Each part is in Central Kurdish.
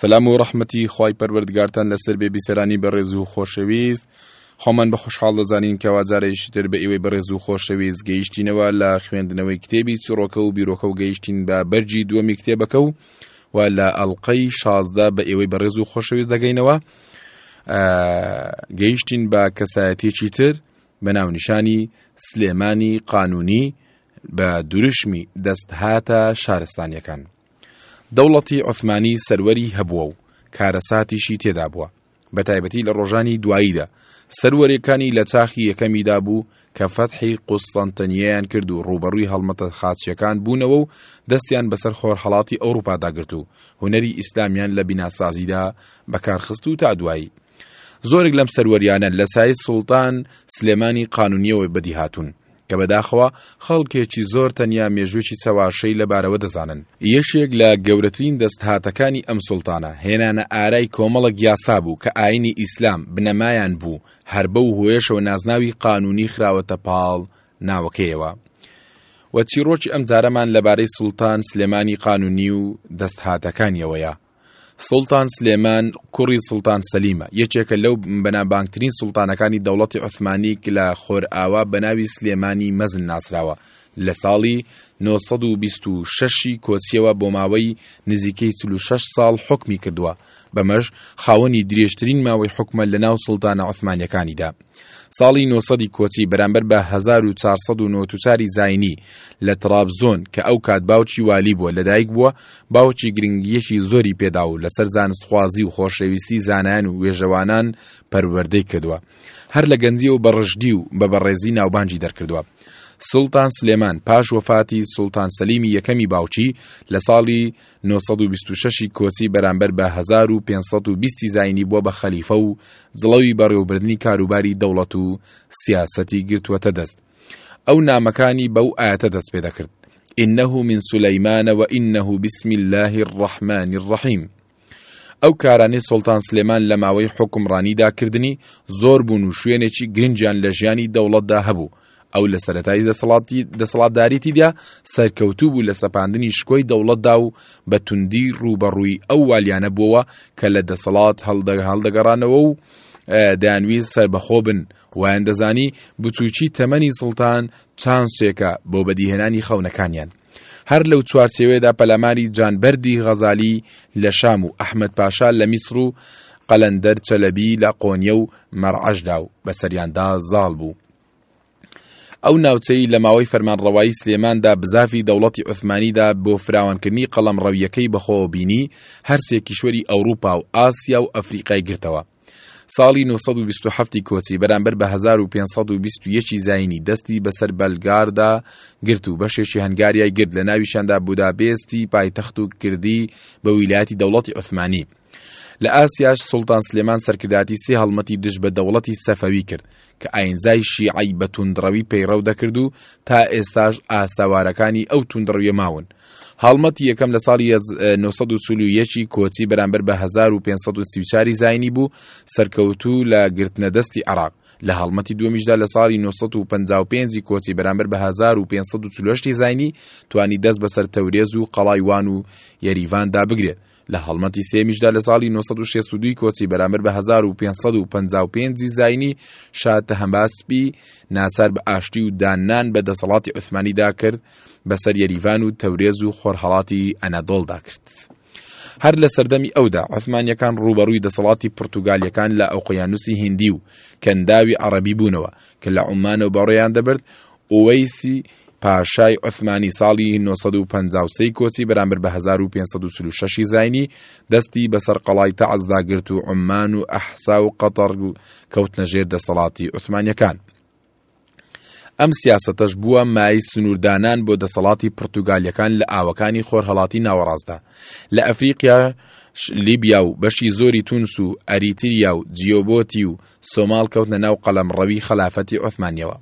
سەلام و ڕەحمەتی خوای پەروەردگارتان لەسەر بێ بیسەرانی بەڕێز و خۆشەویست خۆمان بە خۆشحاڵ دەزانین کەوا جارێکی تر بە ئیوەی بەڕێز و خۆشەویست گەیشتینەوە لە خوێندنەوەی کتێبی چڕۆکە و بیرۆکە و گەیشتین بە بەرجی دووەمی کتێبەکە و و لە ئەڵلقەی شازدە بە ئێوەی بەڕێز و خۆشەویست دەگەینەوە گەیشتین بە کەسایەتێکی تر بە ناونیشانی سلێمانی قانونی بە دروشمی دەست هاتە شارستانیەکان دەوڵەتی عوسمانی سەروەری هەبووە و کارەساتیشی تێدا بووە، بەتایبەتی لە ڕۆژانی دواییدا، سەروەریەکانی لە چاخی یەکەمیدا بوو کە فەتحی قوستەنتنیەیان کرد و ڕووبەڕووی هەڵمەتە خاچیەکان بوونەوە و دەستیان بەسەر خۆرهەڵاتی ئەوروپادا گرت و هونەری ئیسلامیان لە بیناسازیدا بەکارخست و تا دوایی زۆرێک لەم سەروەریانە لە سایەی سوڵتان سلێمانی قانونیەوە بەدیهاتوون. کە بەداخەوە خەڵکێکی زۆر تەنیا مێژووێکی چەواشەی لەبارەوە دەزانن. یەکێک لە گەورەترین دەستهاتەکانی ئەم سوڵتانە، هێنانە ئارای کۆمەڵێک یاسا بوو کە ئایینی ئیسلام بنەمایان بوو، هەر بەو هۆیەشەوە نازناوی قانوونی خراوەتە پاڵ ناوەکەیەوە و چیڕۆکی ئەمجارەمان لەبارەی سوڵتان سلێمانی قانوونی و دەستهاتەکانیەوەیە. سوڵتان سلێمان کوڕی سوڵتان سەلیمە یەکێکە لەو بەنابانگترین سوڵتانەکانی دەوڵەتی عوثمانی لە خۆرئاوا بەناوی سلێمانی مەزن ناسراوە لە ساڵی 926 کۆچیەوە بۆ ماوەی نزیکەی 46 ساڵ حکمی کردووە بەمەش خاوەنی درێژترین ماوەی حکومە لە ناو سوڵتانە عوثمانیەکانیدا ساڵی نۆ سەدی کۆچی بەرامبەر بە هەزار و چوار سەد و نەوەد و چاری زاینی لە ترابزۆن کە ئەو کات باوکی والی بووە لەدایک بووە، باوکی گرنگییەکی زۆری پێدا و لەسەر زانستخوازی و خۆشەویستی زانایان و وێژەوانان پەروەردەی کردووە. هەر لە گەنجیەوە بە ڕژدی و بە بەڕێزی ناوبانگی دەرکردووە. سوڵتان سلێمان پاش وەفاتی سوڵتان سەلیمی یەکەمی باوکی لە ساڵی نۆ سەد و بیست و شەش ی کۆچی بەرامبەر بە هەزار و پێنج سەد و بیست ی زاینی بووە بە خەلیفە و جڵەوی بەڕێوەبردنی کاروباری دەوڵەت و سیاسەتی گرتووەتە دەست. ئەو نامەکانی بەو ئایەتە دەست پێ دەکرد، انه من سلیمان و انه بسم الله الرحمن الرحیم. ئەو کارانەی سوڵتان سلێمان لە ماوەی حوکمڕانیدا کردنی زۆر بوون و شوێنێکی گرنگیان لە ژیانی دەوڵەتدا هەبوو، ئەو لە سەرەتای دەسەڵاتداریتیدا سەرکەوتوو بوو لە سەپاندنی شکۆی دەوڵەتدا و بە توندی ڕووبەڕووی ئەو والیانە بووەوە کە لە دەسەڵات هەڵدەگ هەڵدەگەڕانەوە و دەیانویست سەربەخۆ بن وایان دەزانی بچووکی تەمەنی سڵتان چانسێکە بۆ بەدیهێنانی خەونەکانیان. هەر لەو چوارچێوێدا پەلاماری جانبەردی غەزالی لە شام و ئەحمد پاشا لە میسر و قەلەندەر چەلەبی لە قۆنیە و مەرعەشدا و بەسەریاندا زاڵ بوو. ئەو ناوچەی لە ماوەی فەرمانڕەوایی سلێماندا بزافی دەوڵەتی عوثمانیدا بۆ فراوانکردنی قەڵەمڕەویەکەی بەخۆوە بینی هەرسێ کیشوەری ئەوروپا و ئاسیا و ئەفریقای گرتەوە ساڵی 1927 کۆچی بەرامبەر بە 1521 زینی دەستی بەسەر بەلگاردا گرت و بەشێکی هەنگاریای گرت لە ناویشاندا بودابێستی پایتەخت و کردی بە ویلایەتی دەوڵەتی عوثمانی لە ئاسیاش سوڵتان سلێمان سەرکردایەتی سێ هەڵمەتی دژ بە دەوڵەتی سەفەوی کرد کە ئاینزای شیعی بە توندڕەوی پەیڕەو دەکرد و تا ئێستاش ئاساوارەکانی ئەو توندڕویە ماون هەڵمەتی یەکەم لە ساڵی 1940 کۆچی بەرامبەر بە 1534 زینی بوو سەرکەوتوو لە گرتنە دەستی عراق لە هەڵمەتی دومیشدا لە ساڵی 1955 کۆچی بەرامبەر بە 1540 زینی توانی دەست بەسەر تەورێز و قەڵای وان و یەریڤاندا بگرێت لە هەڵمەتی سێمیشدا لە ساڵی 1962 کۆچی بەرامبەر بە 1555 زینی شا تەهەمباسپی ناچار بە ئاشتی و داننان بە دەسەڵاتی عوثمانیدا کرد بەسەر یەریڤان و تەورێز و خۆرهەڵاتی ئەنادۆڵدا کرد. هەر لە سەردەمی ئەودا عثمانیەکان ڕوبەڕووی دەسەڵاتی پرتوگالیەکان لە ئەوقیانوسی هندی و کەنداوی عربی بوونەوە کە لە عمانەوە بەڕێیان دەبرد ئوەیسی پاشای عوسمانی ساڵی نۆ سەد و پەنجا و سێ کۆچی بەرامبەر بە هەزار و پێنج سەد و چل و شەش ی زاینی دەستی بەسەر قەڵای تەعزدا گرت و عوممان و ئەحسا و قەتەڕ کەوتنە ژێر دەسەڵاتی عوسمانیەکان. ئەم سیاسەتەش بووە مای سنووردانان بۆ دەسەڵاتی پرتوگالیەکان لە ئاوەکانی خۆرهەڵاتی ناوەڕاستدا لە ئەفریقیا لیبیا و بەشی زۆری تونس و ئەریتریا و جیۆبۆتی و سۆماڵ کەوتنە ناو قەلەم ڕەوی خەلافەتی عوثمانیەوە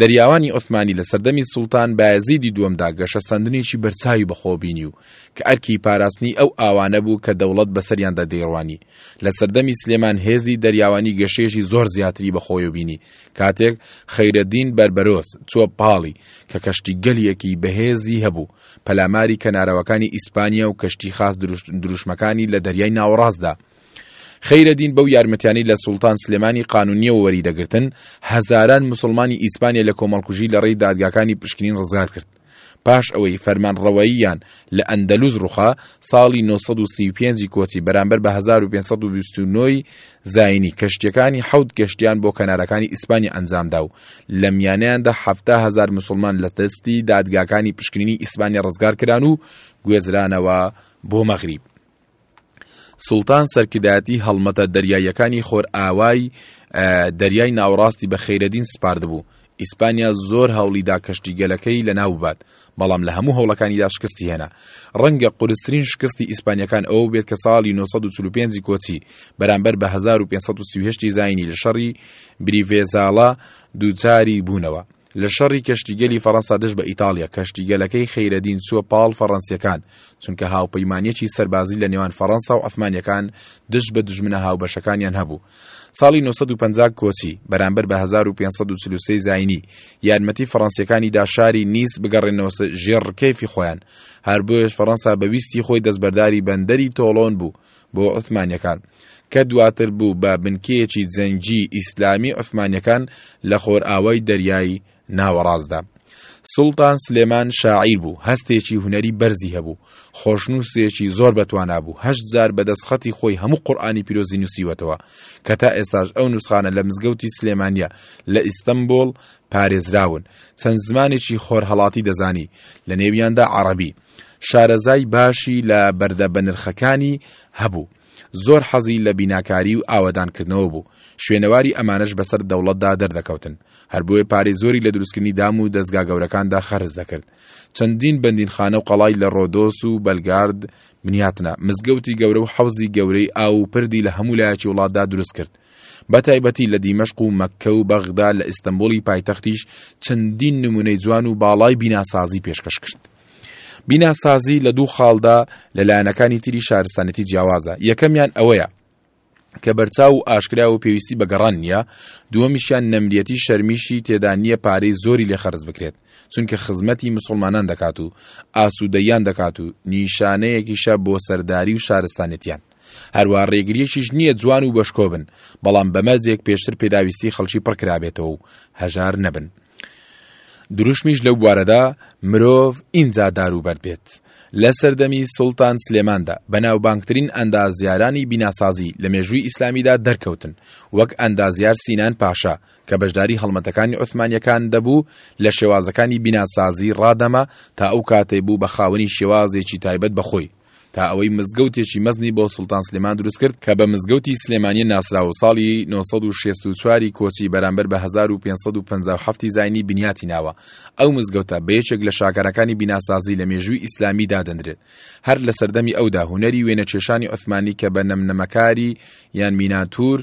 دەریاوانی عوسمانی لە سەردەمی سوڵتان بایەزیدی دووەمدا گەشەسەندنێکی بەرچاوی بەخۆوە بینی و کە ئەرکی پاراستنی ئەو ئاوانە بوو کە دەوڵەت بەسەریاندا دەیڕوانی لە سەردەمی سلێمان هێزی دەریاوانی گەشەیەکی زۆر زیاتری بەخۆوە بینی کاتێک خەیرەدین بەربەرۆس چووە پاڵی کە کەشتی گەلیەکی بەهێزی هەبوو پەلاماری کەنارەوەکانی ئیسپانیا و کەشتی خاس دروشمەکانی لە دەریای ناوەڕاستدا خەیرەدین بەو یارمەتیانەی لە سوڵتان سلێمانی قانونییەوە وەری دەگرتن، هەزاران موسڵمانی ئیسپانیا لە کۆمەڵکوژی لە ڕێی دادگاکانی پشکنین ڕزگار کرد. پاش ئەوەی فەرمانڕەواییان لە ئەندەلوس ڕوخا، ساڵی نۆ سەد و سی و پێنج ی کۆچی بەرامبەر بە هەزار و پێنج سەد و بیست و نۆ ی زاینی، کەشتییەکانی حەوت گەشتیان بۆ کەنارەکانی ئیسپانیا ئەنجامدا و لە میانەیاندا حەفتا هەزار موسڵمان لە دەستی دادگاکانی پشکنینی ئیسپانیا ڕزگار کران و گوێزرانەوە بۆ مەغریب. سوڵتان سەرکردایەتی هەڵمەتە دەریاییەکانی خۆرئاوای دەریای ناوەڕاستی بە خەیرەدین سپاردبوو، ئیسپانیا زۆر هەوڵی دا کەشتیگەلەکەی لەناو ببات، بەڵام لە هەموو هەوڵەکانیدا شکستی هێنا. ڕەنگە قورسترین شکستی ئیسپانییەکان ئەوە بێت کە ساڵی 945 ی کۆچی بەرامبەر بە 1538 ی زاینی لە شەڕی بریڤێزاڵا دووچاری بوونەوە. لە شەڕی کەشتیگەلی فەڕەنسا دژ بە ئیتاڵیا کەشتیگەلەکەی خەیرەدین چووە پاڵ فەڕەنسییەکان، چونکە هاوپەیمانییەکی سەربازی لە نێوان فەڕەنسا و عوسمانییەکان دژ بە دوژمنە هاوبەشەکانیان هەبوو. ساڵی نۆ سەد و پەنجا کۆچی، بەرامبەر بە هەزار و پێنج سەد و چل و سێ زاینی، یارمەتی فەڕەنسییەکانی دا شاری نیس بگەڕێنەوە ژێڕ کەیفی خۆیان. هەر بۆیەش فەڕەنسا بە ویستی خۆی دەستبەرداری بەندەری تۆڵۆن بوو، بۆ عوثمانیەکان کە دواتر بوو بە بنکەیەکی جەنگی ئیسلامی عوثمانیەکان لە خۆرئاوای دەریای ناوەڕاستدا. سوڵتان سلێمان شاعیر بوو، هەستێکی هونەری بەرزی هەبوو، خۆشنووسێکی زۆر بەتوانا بوو، هەشت جار بە دەستخەتی خۆی هەموو قورئانی پیرۆزی نووسیوەتەوە، کە تا ئێستاش ئەو نووسخانە لە مزگەوتی سلێمانیە لە ئیستەنبووڵ پارێزراون، چەند زمانێکی خۆرهەڵاتی دەزانی، لەنێویاندا عەڕەبی. شارەزای باشی لە بەردە بەنرخەکانی هەبوو، زۆر حەزی لە بیناکاری و ئاوەدانکردنەوە بوو، شوێنەواری ئەمانەش بەسەر دەوڵەتدا دەردەکەوتن، هەربۆیە پارەی زۆری لە دروستکردنی دام و دەزگا گەورەکاندا خەرج دەکرد، چەندین بەندینخانە و قەڵای لە ڕۆدۆس و بەلگارد بنیاتنا، مزگەوتی گەورە و حەوزی گەورەی ئاو و پردی لە هەموو لایەکی وڵاتدا دروستکرد. بەتایبەتی لە دیمەشق و مەککە و بەغدا، لە ئیستەنبوڵی پایتەختیش چەندین نموونەی جوان و باڵای بیناسازی پێشکەش کرد. بیناسازی لە دوو خاڵدا لە لایەنەکانی تری شارستانێتی جیاوازە، یەکەمیان ئەوەیە، کە بەرچاو و ئاشکرا و پێویستی بە گەڕان نییە، دووەمیشیان نەمریەتی شەرمیشی تێدا نییە پارەی زۆری لێ خەرج بکرێت، چونکە خزمەتی موسڵمانان دەکات و ئاسوودەییان دەکات و نیشانەیەکیشە بۆ سەرداری و شارستانێتییان. هەروا ڕێگریەکیش نییە جوان و بەشکۆ بن، بەڵام بە مەرجێک پێشتر پێداویستی خەڵکی پڕ کرابێتەوە و هەژار نەبن. دروشمیش لەو بوارەدا مرۆڤ ئینجا دار و بەرد بێت. لە سەردەمی سوڵتان سلێماندا بەناوبانگترین ئەندازیارانی بیناسازی لە مێژووی ئیسلامیدا دەرکەوتن وەک ئەندازیار سینان پاشا کە بەشداری هەڵمەتەکانی عوثمانیەکان دەبوو لە شێوازەکانی بیناسازی ڕادەما تا ئەو کاتێ بوو بە خاوەنی شێوازێکی تایبەت بەخۆی تا ئەوەی مزگەوتێکی مەزنی بۆ سوڵتان سلێمان دروست کرد کە بە مزگەوتی سلێمانیە ناسرا و ساڵی نۆ سەد و شێست و چوار ی کۆچی بەرامبەر بە هەزار و پێنج سەد و پەنجا و حەفت ی زاینی بنیاتی ناوە ئەو مزگەوتە بە یەکێک لە شاکارەکانی بیناسازی لە مێژووی ئیسلامی دادەنرێت هەر لە سەردەمی ئەودا هونەری وێنەکێشانی عوسمانی کە بە نەمنەمەکاری یان میناتور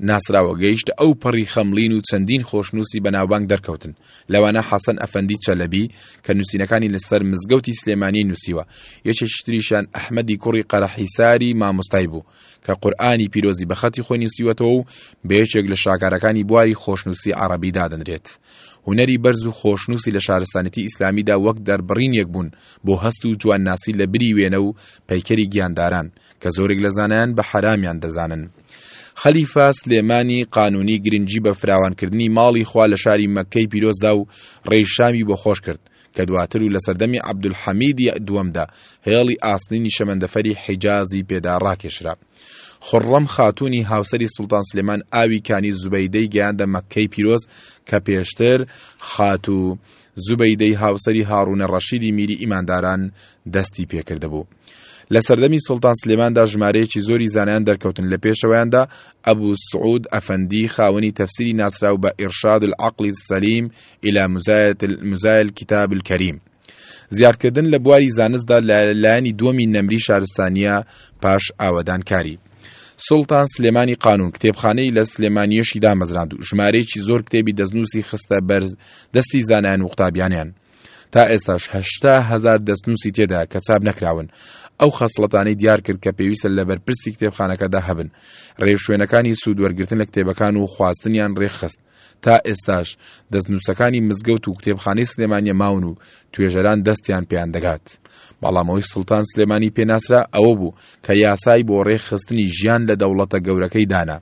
ناسراوە گەیشتە ئەو پەڕی خەمڵین و چەندین خۆشنووسی بەناوبانگ دەرکەوتن لەوانە حەسەن ئەفەندی چەلەبی کە نووسینەکانی لەسەر مزگەوتی سلێمانی نووسیوە، یەکێکی تریشیان ئەحمەدی کوڕی قەرەحیساری مامۆستای بوو کە قورئانی پیرۆزی بە خەتی خۆی نووسیوەتەوە و بە یەکێک لە شاکارەکانی بواری خۆشنووسی عەڕەبی دادەنرێت. هونەری بەرز و خۆشنووسی لە شارستانێتی ئیسلامیدا وەک دەربڕینێک بوون بۆ هەست و جوانناسی لە بری وێنە و پەیکەری گیانداران، کە زۆرێک لە زانایان بە حەرامیان دەزانن. خەلیفە سلێمانی قانونی گرنگی بە فراوانکردنی ماڵی خوا لە شاری مەککەی پیرۆزدا و ڕێی شامی بۆ خۆش کرد، کە دواتر و لە سەردەمی عەبدولحەمیدی دووەمدا هێڵی ئاسنینی شەمەندەفەری حیجازی پێدا ڕاکێشرا. خورڕەم خاتوونی هاوسەری سوڵتان سلێمان ئاوی کانی زوبەیدەی گەیاندە مەککەی پیرۆز کە پێشتر خاتوو زوبەیدەی هاوسەری هاڕونە ڕەشیدی میری ئیمانداران دەستی پێکردبوو. لە سەردەمی سوڵتان سلێماندا ژمارەیەکی زۆری زانایان دەرکەوتن لە پێشەوەیاندا ئەبوو سعود ئەفەندی خاوەنی تەفسیری ناسراو بە ئیرشاد العقل السلیم الى مزایە الکتاب الکریم زیادکردن لە بواری زانستدا لە لایەنی دووەمی نەمری شارستانیە پاش ئاوەدانکاری سوڵتان سلێمانی قانون کتێبخانەی لە سلێمانیەشی دامەزراند و ژمارەیەکی زۆر کتێبی دەستنووسی خستە بەرز دەستی زانایان و قوتابیانیان تا ئێستاش هەشتا هزار دەستنووسی تێدا کە چاپ نەکراون ئەو خەسڵەتانەی دیار کرد کە پێویستە لە بەرپرسی کتێبخانەکەدا هەبن ڕێوشوێنەکانی سوودوەرگرتن لە کتێبەکان و خواستنیان ڕێخست تا ئێستاش دەستنووسەکانی مزگەوت و کتێبخانەی سلێمانیە ماون و توێژەران دەستیان پێیان دەگات. بەڵام ئەوەی سوڵتان سلێمانی پێناسرا ئەوە بوو کە یاسای بۆ ڕێکخستنی ژیان لە دەوڵەتە گەورەکەی دانا.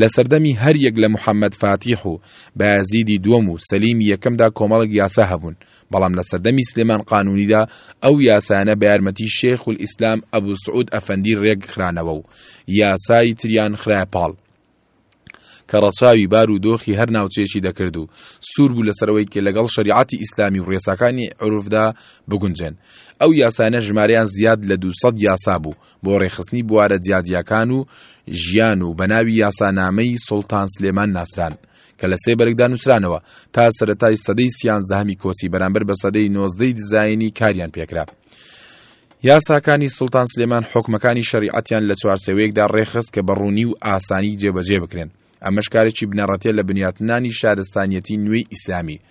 لە سەردەمی هەر یەک لە محەممەد فاتیح و بایەزیدی دووەم و سەلیم یەکەمدا کۆمەڵک یاسا هەبوون، بەڵام لە سەردەمی سلێمان قانونیدا ئەو یاسایانە بە یارمەتی شێخ ئیسلام ئەبوو سعود ئەفەندی ڕێک خرانەوە و یاسای تریان خرایە پاڵ. کە ڕەچاوی بار و دۆخی هەر ناوچەیەکی دەکرد و سوور بوو لەسەر ئەوەی کە لەگەڵ شەریعەتی ئیسلامی و ڕێساکانی عروفدا بگونجێن ئەو یاسانە ژمارەیان زیاد لە دوو سەد یاسا بوو بۆ ڕێکخستنی بوارە جیاجیاکان و ژیان و بە ناوی یاسانامەی سوڵتان سلێمان ناسران کە لە سێ بەرگدا نووسرانەوە تا سەرەتای سەدەی سیانزەهەمی کۆچی بەرامبەر بە سەدەی نۆزدەی دیزاینی کاریان پێکرا یاساکانی سڵتان سلێمان حکومەکانی شەریعەتیان لە چوارچەوەیەکدا ڕێخست کە بە ڕوونی و ئاسانی جێبەجێ بکرێن ئەمەش کارێکی بنەڕەتێ لە بنیاتنانی شارستانیەتی نوێی ئیسلامی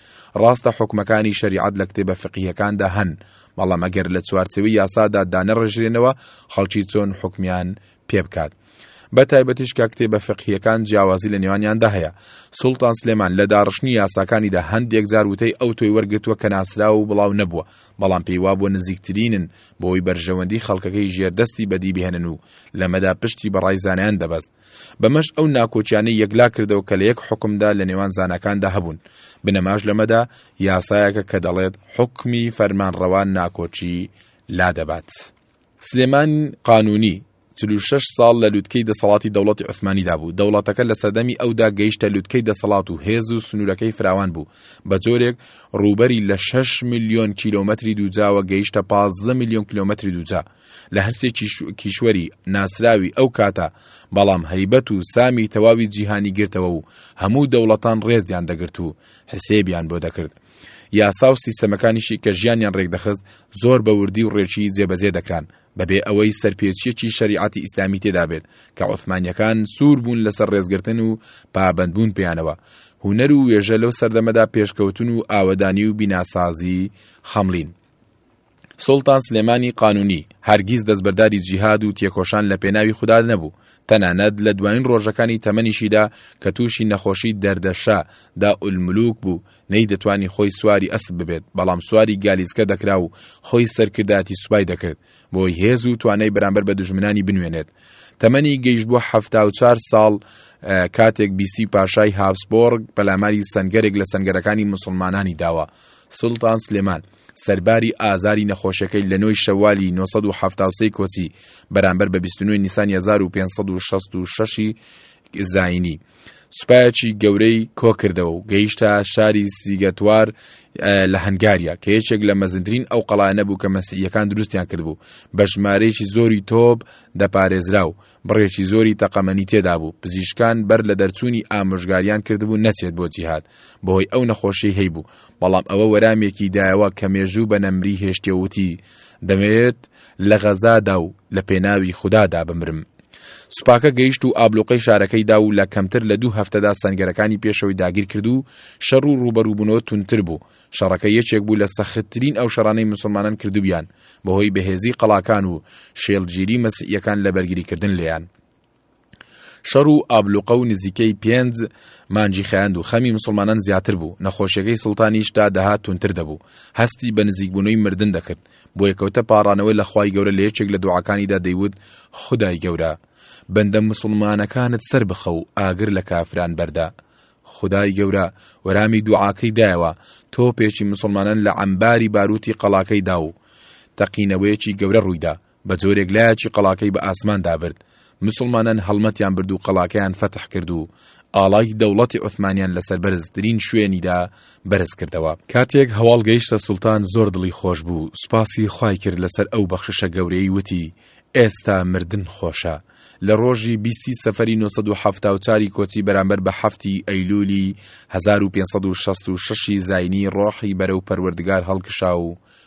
ڕاستە حکومەکانی شەریعەت لە کتێبە فقیەکاندا هەن بەڵام ئەگەر لە چوارچەوەی یاسادا دانەڕژرێنەوە خەڵکی چۆن حکمیان پێ بکات بە تایبەتیش کە کتێبە فقهیەکان جیاوازی لە نێوانیاندا هەیە سوڵتان سلێمان لە داڕشتنی یاساکانیدا هەندێک جار وتەی ئەو تۆی وەرگرتووە کە ناسراو و بڵاو نەبووە بەڵام پێی وابووە نزیکترینن بۆی بەرژەوەندی خەڵکەکەی ژێردەستی بەدی بهێنن و لەمەدا پشتی بە ڕای زانایان دەبەست بەمەش ئەو ناکۆکیانەی یەکلا کردەوە کە لە یەک حکمدا لە نێوان زانەکاندا هەبوون بنەماش لەمەدا یاسایەکە کە دەڵێت حکمی فەرمانڕەوان ناکۆکی لا دەبات سلێمان قانونی چل و شەش ساڵ لە لوتکەی دەسەڵاتی دەوڵەتی عوسمانیدا بوو، دەوڵەتەکە لە سەردەمی ئەودا گەیشتە لوتکەی دەسەڵات و هێز و سنوورەکەی فراوان بوو، بە جۆرێک ڕووبەری لە شەش ملیۆن کیلۆمەتری دووجاوە گەیشتە پازدە ملیۆن کیلۆمەتری دووجا لە هەرسێ کیشوەری ناسراوی ئەو کاتە، بەڵام هەیبەت و سامی تەواوی جیهانی گرتەوە و هەموو دەوڵەتان ڕێزیان دەگرت و حسێبیان بۆ دەکرد. یاسا و سیستەمەکانیشی کە ژیانیان ڕێکدەخست زۆر بە وردی و ڕێکی جێبەجێ دەکران، بەبێ ئەوەی سەرپێچییەکی شەریعەتی ئیسلامی تێدا بێت کە عوسمانییەکان سوور بوون لەسەر ڕێزگرتن و پابەندبوون پێیانەوە، هونەر و وێژە لەو سەردەمەدا پێشکەوتن و ئاوەدانی و بیناسازی خەمڵین. سوڵتان سلێمانی قانونی هەرگیز دەستبەرداری جیهاد و تێکۆشان لە پێناوی خودا نەبوو، تەنانەت لە دوایین ڕۆژەکانی تەمەنیشیدا کە تووشی نەخۆشی دەردەشە، داء الملوک، بوو، نەیدەتوانی خۆی سواری ئەسپ ببێت، بەڵام سواری گالیسکە دەکرا و خۆی سەرکردایەتی سوپای دەکرد، بۆی هێز و توانای بەرامبەر بە دوژمنانی بنوێنێت. تەمەنی گەیشتبووە حەفتا و چوار ساڵ کاتێک بیستی پاشای هابسبۆرگ پەلاماری سەنگەرێک لە سەنگەرەکانی موسڵمانانی داوە، سوڵتان سلێمان سەرباری ئازاری نەخۆشەکەی لە نۆی شەوالی نۆ سەد و حەفتا و سێ کۆچی بەرامبەر بە بیست و نۆی نیسانی هەزار و پێنج سەد و شەست و شەش ی زاینی سوپایەکی گەورەی کۆکردەوە و گەیشتە شاری سیگەتوار لە هەنگاریا کە یەکێک لە مەزنترین ئەو قەڵانە بوو کە مەسیحیەکان دروستیان کردبوو بە ژمارەیەکی زۆری تۆب دەپارێزرا و بڕێکی زۆری تەقەمەنی تێدا بوو پزیشکان بەر لە دەرچوونی ئامۆژگاریان کردبوو نەچێت بۆ جیهات بەهۆی ئەو نەخۆشی هەیبوو بەڵام ئەوە وەرامێکی دایەوە کە مێژوو بە نەمری هێشتێوتی دەمێت لە غەزادا و لە پێناوی خودادا بمرم. سوپاکە گەیشت و ئابلوقەی شارەکەی دا و لە کەمتر لە دوو هەفتەدا سەنگەرەکانی پێشەوەی داگیر کرد و شەڕ و ڕووبەرووبوونەوە توندتر بوو، شەڕەکە یەکێک بوو لە سەختترین ئەو شەڕانەی موسڵمانان کردبوویان بەهۆی بەهێزیی قەڵاکان و شێلگیری مەسیحییەکان لە بەرگریکردن لێیان. شەڕ و ئابلوقە و نزیکەی پێنج مانجی خایاند و خەمی مسلمانان زیاتر بوو، نەخۆشیەکەی سوڵتانیش تا دەهات تونتر دەبوو، هەستی بە نزیکبوونەوەی مردن دەکرد، بۆیە کەوتە پاڕانەوە لە خوای گەورە لە یەکێک لە دوعاکانیدا دەیوت، خودای گەورە بەندە مسوڵمانەکانت سەربخە و ئاگر لە کافران بەردە. خودای گەورە وەرامی دوعاکەی دایەوە، تۆپێکی مسوڵمانان لە عەمباری باروتی قەڵاکەی دا و تەقینەوەیەکی گەورە ڕوویدا، بە جۆرێک لایەکی قەڵاکەی بە ئاسماندا برد، مسوڵمانان هەڵمەتیان برد و قەڵاکەیان فەتح کرد و ئاڵای دەوڵەتی عوسمانیان لەسەر بەرزترین شوێنیدا بەرز کردەوە. کاتێک هەواڵ گەیشتە سوڵتان زۆر دڵی خۆش بوو، سوپاسی خوای کرد لەسەر ئەو بەخششە گەورەی وتی، ئێستا مردن خۆشە. لە ڕۆژی بیستی سەفەری نۆ سەد و حەفتا و چاری کۆچی بەرامبەر بە حەفتی ئەیلوولی هەزار و پێنج سەد و شەست و شەش ی زاینی ڕۆحی بەرەو پەروەردگار هەڵکشا و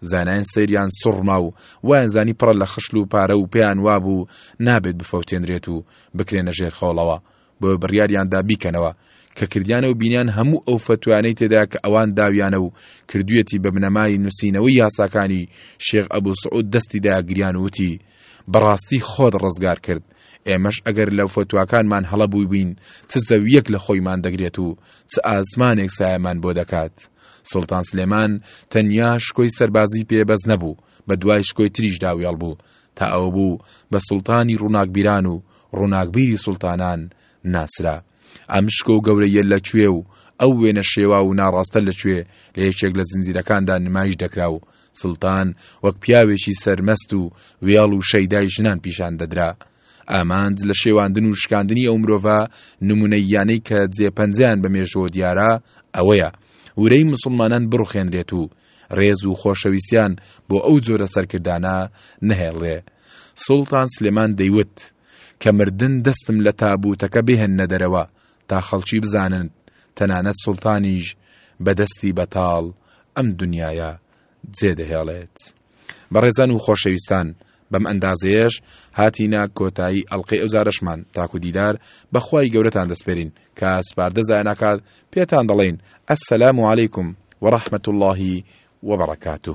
زانایان سەیریان سوڕما و وایان زانی پڕە لە خشل و پارە و پێیان وابوو نابێت بفەوتێنرێت و بکرێنە ژێر خۆڵەوە بۆیە بڕیاریاندا بیکەنەوە کە کردیانە و بینیان هەموو ئەو فتوانەی تێدا کە ئەوان داویانە و کردویەتی بە بنەمای نووسینەوەی یاساکانی شێخ ئەبوو سعود دەستی داگریان وتی بەڕاستی خۆت ڕزگار کرد ئێمەش ئەگەر لەو فتوواکانمان هەڵە بووی بووین چ زەویەک لە خۆیمان دەگرێت و چ ئاسمانێک سایەمان بۆ دەکات سوڵتان سلێمان تەنیا شکۆی سەربازی پێ بەس نەبوو بە دوای شکۆی تریشدا وێڵ بوو تا ئەوە بوو بە سوڵتانی ڕووناکبیران و ڕووناکبیری سوڵتانان ناسرا ئەم شکۆ و گەورەیە لە کوێ و ئەو وێنە شێوا و ناڕاستە لە کوێ لە یەکێک لە زنجیرەکاندا نمایش دەکرا و سوڵتان وەک پیاوێکی سەرمەست و وێڵ و شەیدای ژنان پیشان دەدرا ئامانج لە شێواندن و شکاندنی ئەو مرۆڤە نمونەییانەی کە جێ پەنجەیان بە مێژووەوە دیارە ئەوەیە ورەی مسلمانان بڕوخێنرێت و ڕێز و خۆشەویستیان بۆ ئەو جۆرە سەرکردانە نەهێڵێ سوڵتان سلێمان دەیوت کە مردن دەستم لە تابوتەکە بهێن نەدەرەوە تا خەڵکی بزانن تەنانەت سوڵتانیش بەدەستی بەتاڵ ئەم دنیاە جێ دەهێڵێت. بەڕێزان و خۆشەویستان بەم ئەندازەیەش هاتینە کۆتایی ئەڵلقەی ئەوزارشمان تاکو دیدار بەخوای گەورەتان دەسپێرین کە سپاردە زایەناکات پێتان دەڵێین ئەسەلام و عەلەیکم وەڕەحمەت اللهی وبرکاته.